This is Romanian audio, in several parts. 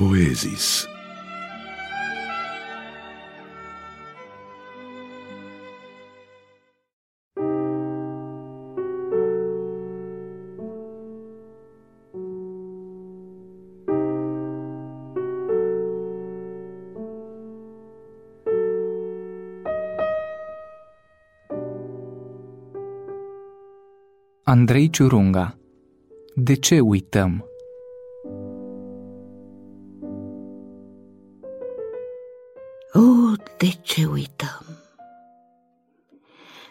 Poezis. Andrei Ciurunga De ce uităm? De ce uităm?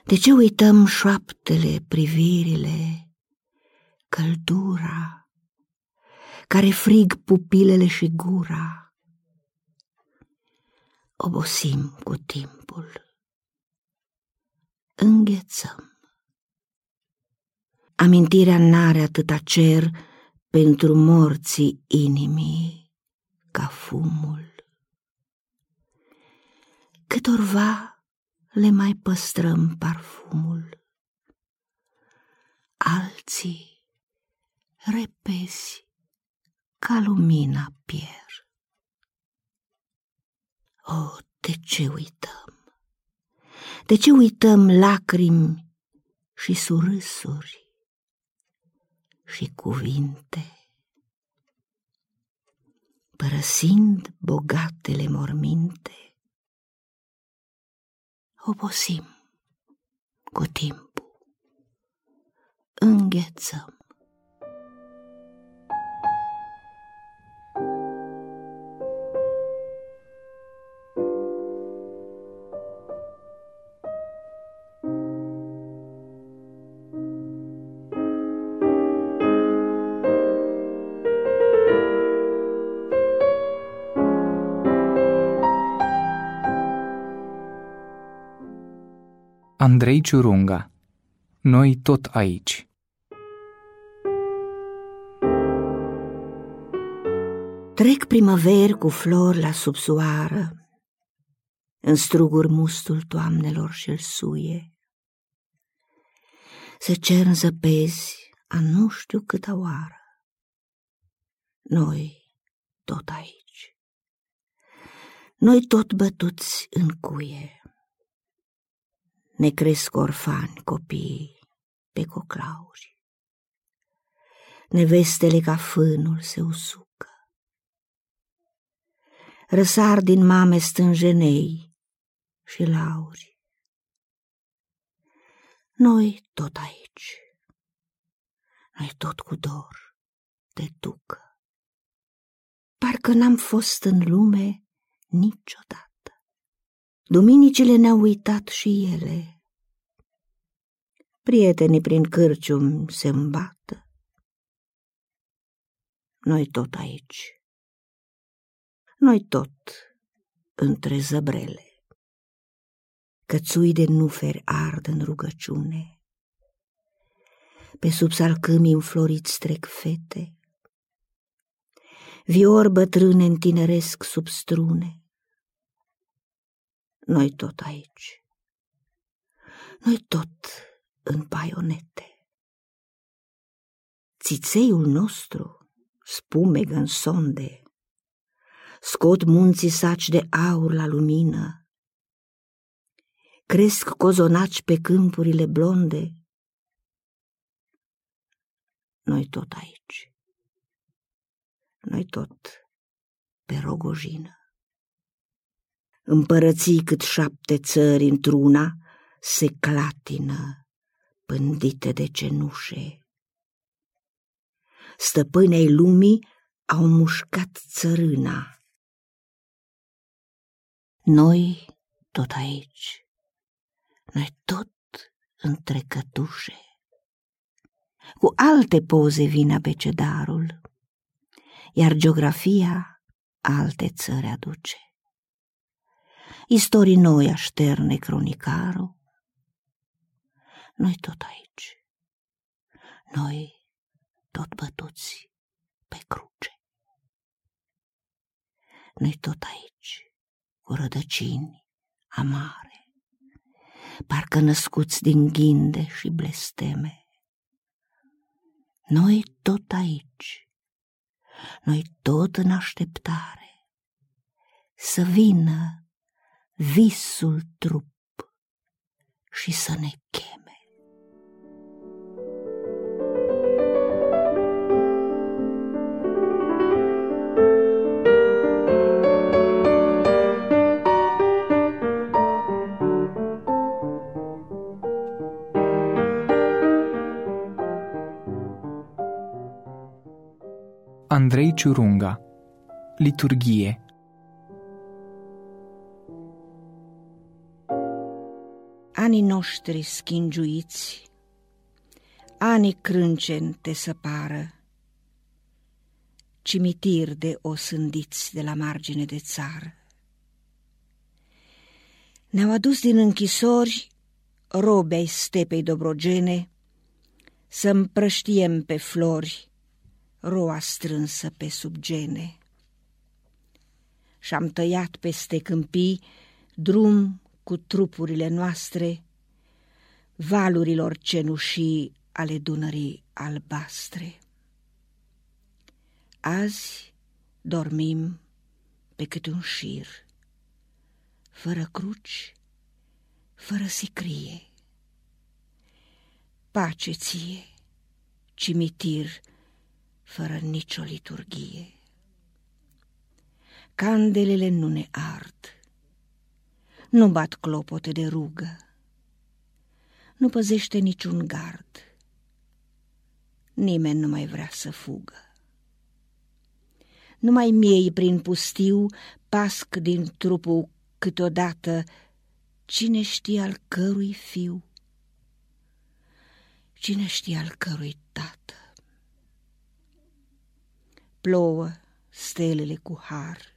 De ce uităm șoaptele, privirile, căldura, care frig pupilele și gura? Obosim cu timpul, înghețăm. Amintirea n-are atâta cer pentru morții inimii ca fumul. Câtorva le mai păstrăm parfumul, alții repezi ca lumina pier. O, de ce uităm? De ce uităm lacrimi și surâsuri? și cuvinte. Părăsind bogatele morminte, obosim cu timpul, înghețăm. Andrei Ciurunga Noi tot aici Trec primăveri cu flori la subsoară, În struguri mustul toamnelor și suie. Se cer zăpezi a nu știu câta oară. Noi tot aici. Noi tot bătuți în cuie ne cresc orfani copiii pe coclauri. Nevestele ca fânul se usucă. Răsar din mame stânjenei și lauri. Noi tot aici, noi tot cu dor de ducă. Parcă n-am fost în lume niciodată. Duminicile ne-au uitat și ele. Prietenii prin cârcium se îmbată. Noi tot aici. Noi tot între zăbrele. Cățui de nuferi ard în rugăciune. Pe sub salcâmii înfloriți trec fete. Vior bătrâne întineresc sub strune noi tot aici. Noi tot în baionete. Țițeiul nostru spumegă în sonde, scot munții saci de aur la lumină, cresc cozonaci pe câmpurile blonde. Noi tot aici. Noi tot pe rogojină împărății cât șapte țări într-una se clatină, pândite de cenușe. Stăpânei lumii au mușcat țărâna. Noi tot aici, noi tot între cătușe. Cu alte poze vine cedarul, iar geografia alte țări aduce istorii noi așterne cronicarul. Noi tot aici, noi tot bătuți pe cruce. Noi tot aici, cu rădăcini amare, parcă născuți din ghinde și blesteme. Noi tot aici, noi tot în așteptare, să vină visul trup și să ne cheme. Andrei Ciurunga Liturghie Anii noștri schingiuiți, anii crânceni te săpară, cimitir de osândiți de la margine de țară. Ne-au adus din închisori robe ai stepei dobrogene să împrăștiem pe flori roa strânsă pe sub gene. Și-am tăiat peste câmpii drum cu trupurile noastre, valurilor cenușii ale Dunării albastre. Azi dormim pe câte un șir, fără cruci, fără sicrie. Pace ție, cimitir fără nicio liturghie. Candelele nu ne ard, nu bat clopote de rugă, nu păzește niciun gard, nimeni nu mai vrea să fugă. Numai miei prin pustiu pasc din trupul câteodată cine știe al cărui fiu, cine știe al cărui tată plouă stelele cu har.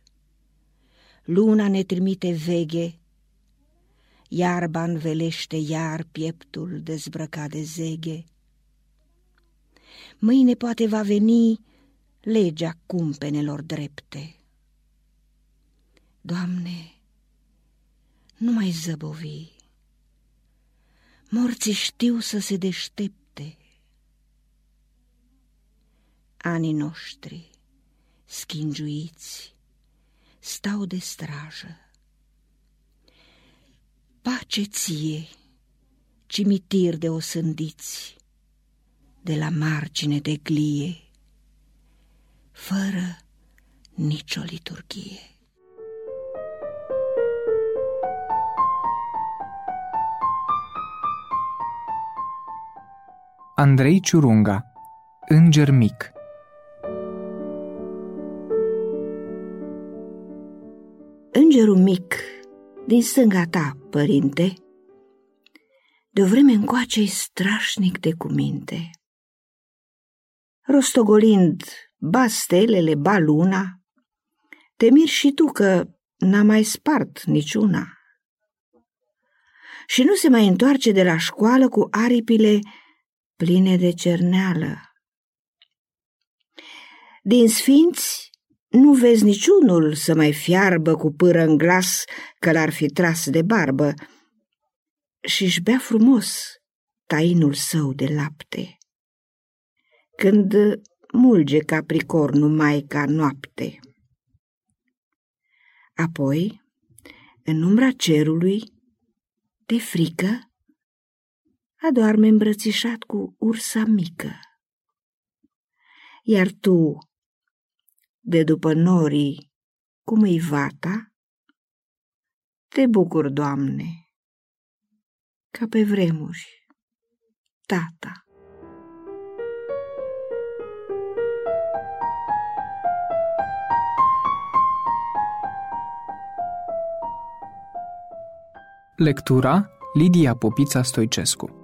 Luna ne trimite veghe, iarba învelește iar pieptul dezbrăcat de zeghe. Mâine poate va veni legea cumpenelor drepte. Doamne, nu mai zăbovi, morții știu să se deștepte. Anii noștri schingiuiți, stau de strajă. Pace ție, cimitir de osândiți, de la margine de glie, fără nicio liturghie. Andrei Ciurunga Înger mic Îngerul mic din stânga ta, părinte, de o vreme încoace strașnic de cuminte. Rostogolind ba stelele, ba luna, te miri și tu că n-a mai spart niciuna. Și nu se mai întoarce de la școală cu aripile pline de cerneală. Din sfinți nu vezi niciunul să mai fiarbă cu pâră în glas că l-ar fi tras de barbă și-și bea frumos tainul său de lapte. Când mulge capricornul mai ca noapte. Apoi, în umbra cerului, de frică, adoarme îmbrățișat cu ursa mică. Iar tu, de după norii, cum îi vata? Te bucur, Doamne, ca pe vremuri, tata. Lectura Lidia Popița Stoicescu